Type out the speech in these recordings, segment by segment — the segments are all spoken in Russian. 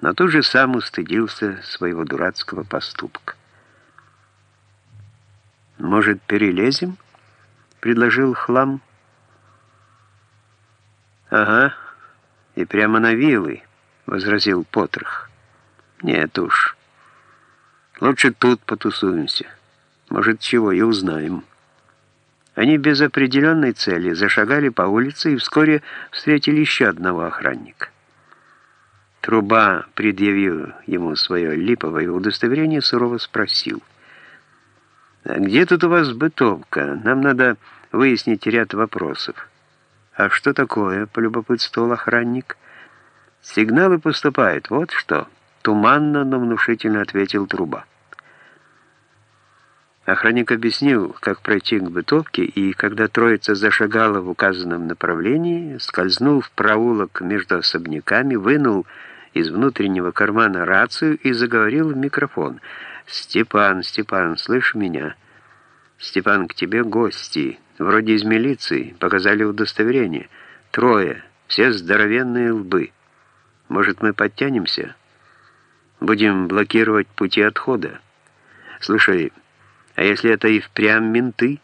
но тут же сам устыдился своего дурацкого поступка. «Может, перелезем?» — предложил хлам. «Ага, и прямо на вилы», — возразил Потрох. «Нет уж, лучше тут потусуемся. Может, чего и узнаем». Они без определенной цели зашагали по улице и вскоре встретили еще одного охранника. Труба, предъявив ему свое липовое удостоверение, сурово спросил. «А где тут у вас бытовка? Нам надо выяснить ряд вопросов». «А что такое?» — полюбопытствовал охранник. «Сигналы поступают, вот что», — туманно, но внушительно ответил труба. Охранник объяснил, как пройти к бытовке, и когда троица зашагала в указанном направлении, скользнул в проулок между особняками, вынул из внутреннего кармана рацию и заговорил в микрофон. «Степан, Степан, слышь меня? Степан, к тебе гости, вроде из милиции, показали удостоверение. Трое, все здоровенные лбы. Может, мы подтянемся? Будем блокировать пути отхода. Слушай, а если это и впрямь менты?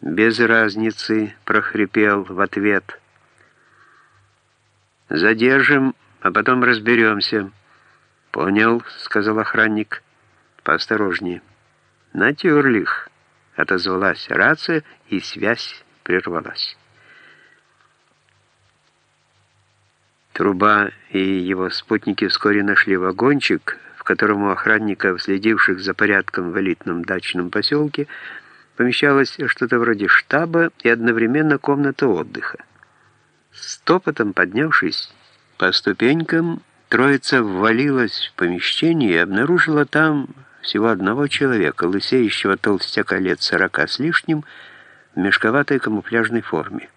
Без разницы, прохрипел в ответ. Задержим, а потом разберемся. Понял, сказал охранник. Поосторожнее. Натюрлих, отозвалась рация, и связь прервалась. Труба и его спутники вскоре нашли вагончик, в котором у охранников, следивших за порядком в элитном дачном поселке, помещалось что-то вроде штаба и одновременно комната отдыха. Стопотом поднявшись по ступенькам, троица ввалилась в помещение и обнаружила там всего одного человека, лысеющего толстяка лет сорока с лишним, в мешковатой камуфляжной форме.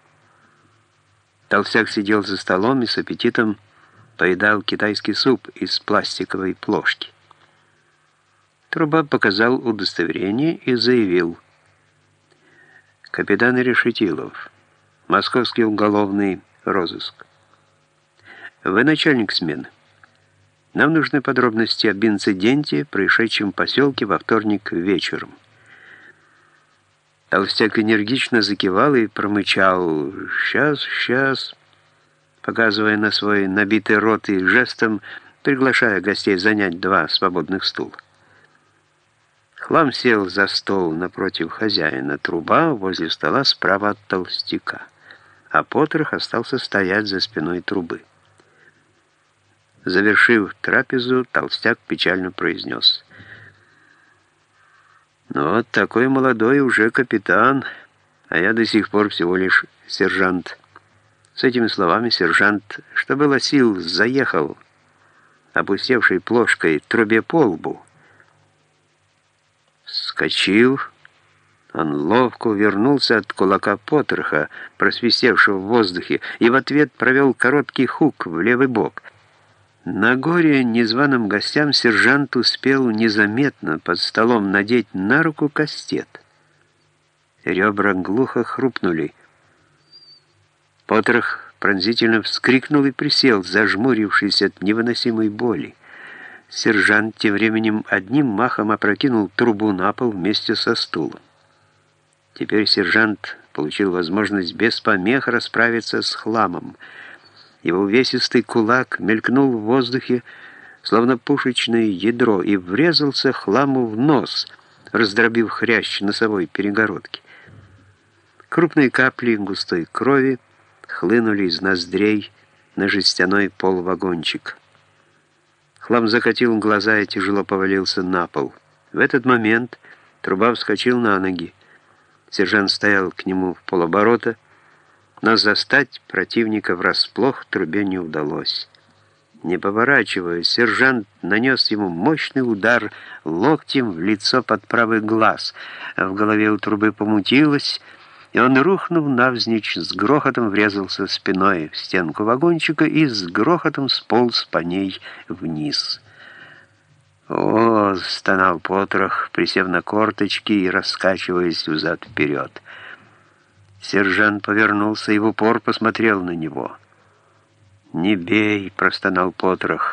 Толстяк сидел за столом и с аппетитом поедал китайский суп из пластиковой плошки. Труба показал удостоверение и заявил. «Капитан Решетилов, московский уголовный розыск. Вы начальник смены. Нам нужны подробности об инциденте, происшедшем в поселке во вторник вечером». Толстяк энергично закивал и промычал «Сейчас, сейчас» показывая на свой набитый рот и жестом приглашая гостей занять два свободных стула. Хлам сел за стол напротив хозяина, труба возле стола справа от толстяка, а Потрох остался стоять за спиной трубы. Завершив трапезу, толстяк печально произнес. «Ну вот такой молодой уже капитан, а я до сих пор всего лишь сержант». С этими словами сержант, что было сил, заехал опустевшей плошкой трубе по лбу. Скочил, он ловко вернулся от кулака Поттерха, просвистевшего в воздухе, и в ответ провел короткий хук в левый бок. На горе незваным гостям сержант успел незаметно под столом надеть на руку кастет. Ребра глухо хрупнули, Потрох пронзительно вскрикнул и присел, зажмурившись от невыносимой боли. Сержант тем временем одним махом опрокинул трубу на пол вместе со стулом. Теперь сержант получил возможность без помех расправиться с хламом. Его увесистый кулак мелькнул в воздухе, словно пушечное ядро, и врезался хламу в нос, раздробив хрящ носовой перегородки. Крупные капли густой крови хлынули из ноздрей на жестяной полвагончик. Хлам закатил глаза и тяжело повалился на пол. В этот момент труба вскочил на ноги. Сержант стоял к нему в полоборота, но застать противника врасплох трубе не удалось. Не поворачиваясь, сержант нанес ему мощный удар локтем в лицо под правый глаз. В голове у трубы помутилось, и он, рухнув навзничь, с грохотом врезался спиной в стенку вагончика и с грохотом сполз по ней вниз. «О!» — стонал Потрох, присев на корточки и раскачиваясь взад-вперед. Сержант повернулся и в упор посмотрел на него. «Не бей!» — простонал Потрох.